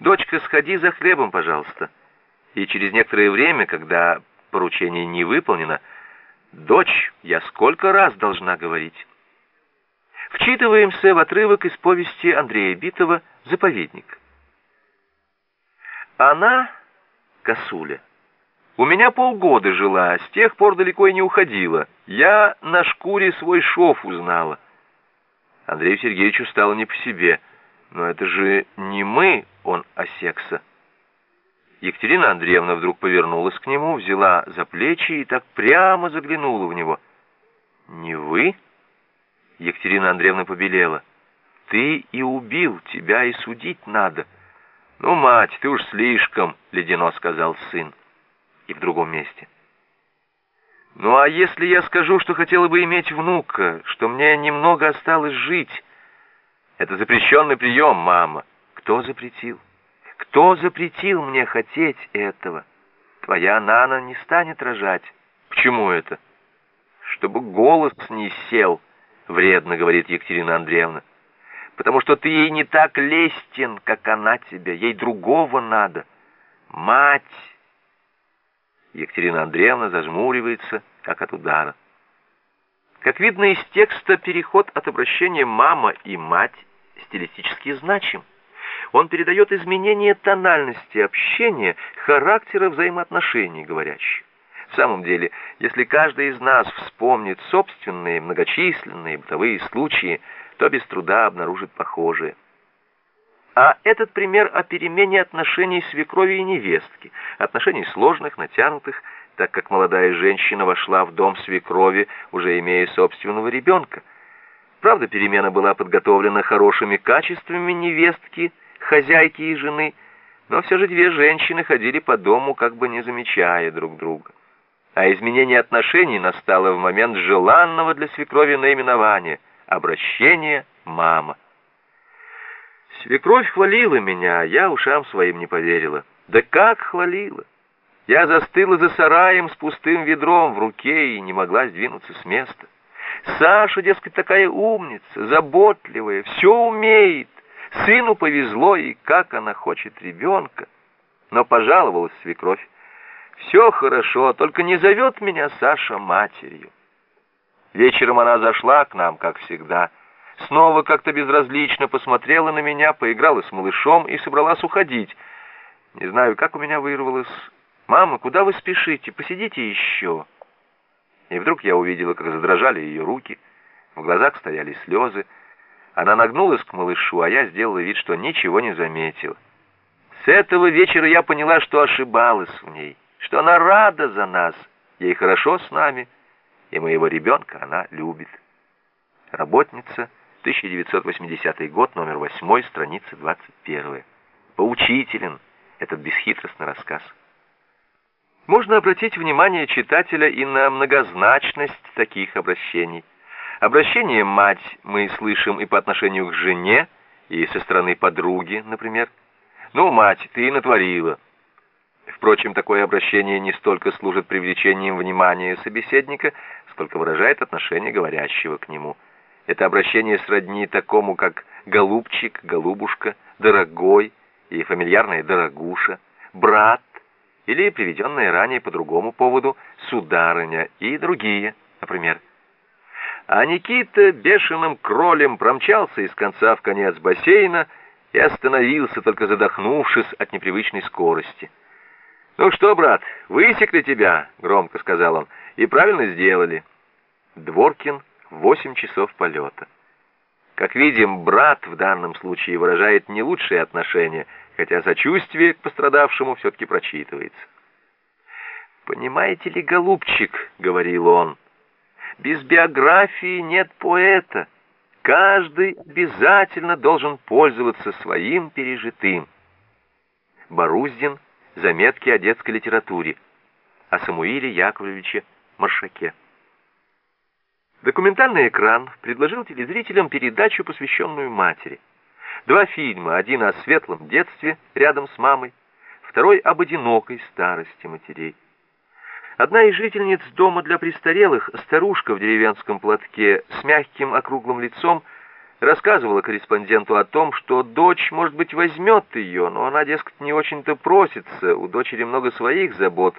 «Дочка, сходи за хлебом, пожалуйста». И через некоторое время, когда поручение не выполнено, «Дочь, я сколько раз должна говорить?» Вчитываемся в отрывок из повести Андрея Битова «Заповедник». Она, косуля, у меня полгода жила, с тех пор далеко и не уходила. Я на шкуре свой шов узнала. Андрею Сергеевичу стало не по себе. Но это же не мы, он осекся. Екатерина Андреевна вдруг повернулась к нему, взяла за плечи и так прямо заглянула в него. «Не вы?» Екатерина Андреевна побелела. «Ты и убил, тебя и судить надо». «Ну, мать, ты уж слишком», — ледяно сказал сын. И в другом месте. «Ну, а если я скажу, что хотела бы иметь внука, что мне немного осталось жить?» «Это запрещенный прием, мама». «Кто запретил? Кто запретил мне хотеть этого? Твоя Нана не станет рожать». «Почему это?» «Чтобы голос не сел», — вредно говорит Екатерина Андреевна потому что ты ей не так лестен, как она тебе, ей другого надо. Мать!» Екатерина Андреевна зажмуривается, как от удара. Как видно из текста, переход от обращения «мама» и «мать» стилистически значим. Он передает изменение тональности общения, характера взаимоотношений говорящих. В самом деле, если каждый из нас вспомнит собственные многочисленные бытовые случаи, то без труда обнаружит похожие. А этот пример о перемене отношений свекрови и невестки, отношений сложных, натянутых, так как молодая женщина вошла в дом свекрови, уже имея собственного ребенка. Правда, перемена была подготовлена хорошими качествами невестки, хозяйки и жены, но все же две женщины ходили по дому, как бы не замечая друг друга. А изменение отношений настало в момент желанного для свекрови наименования – Обращение «мама». Свекровь хвалила меня, я ушам своим не поверила. Да как хвалила! Я застыла за сараем с пустым ведром в руке и не могла сдвинуться с места. Саша, дескать, такая умница, заботливая, все умеет. Сыну повезло, и как она хочет ребенка. Но пожаловалась свекровь. Все хорошо, только не зовет меня Саша матерью. Вечером она зашла к нам, как всегда. Снова как-то безразлично посмотрела на меня, поиграла с малышом и собралась уходить. Не знаю, как у меня вырвалось. «Мама, куда вы спешите? Посидите еще». И вдруг я увидела, как задрожали ее руки. В глазах стояли слезы. Она нагнулась к малышу, а я сделала вид, что ничего не заметила. С этого вечера я поняла, что ошибалась в ней, что она рада за нас, ей хорошо с нами, и моего ребенка она любит. Работница, 1980 год, номер 8, страница 21. Поучителен этот бесхитростный рассказ. Можно обратить внимание читателя и на многозначность таких обращений. Обращение «мать» мы слышим и по отношению к жене, и со стороны подруги, например. «Ну, мать, ты натворила». Впрочем, такое обращение не столько служит привлечением внимания собеседника, сколько выражает отношение говорящего к нему. Это обращение сродни такому, как «голубчик», «голубушка», «дорогой» и фамильярное «дорогуша», «брат» или приведенное ранее по другому поводу «сударыня» и другие, например. А Никита бешеным кролем промчался из конца в конец бассейна и остановился, только задохнувшись от непривычной скорости. «Ну что, брат, высекли тебя?» — громко сказал он. «И правильно сделали». Дворкин, восемь часов полета. Как видим, брат в данном случае выражает не лучшие отношения, хотя сочувствие к пострадавшему все-таки прочитывается. «Понимаете ли, голубчик, — говорил он, — без биографии нет поэта. Каждый обязательно должен пользоваться своим пережитым». Боруздин — Заметки о детской литературе. О Самуиле Яковлевиче Маршаке. Документальный экран предложил телезрителям передачу, посвященную матери. Два фильма, один о светлом детстве рядом с мамой, второй об одинокой старости матерей. Одна из жительниц дома для престарелых, старушка в деревенском платке с мягким округлым лицом, Рассказывала корреспонденту о том, что дочь, может быть, возьмет ее, но она, дескать, не очень-то просится, у дочери много своих забот,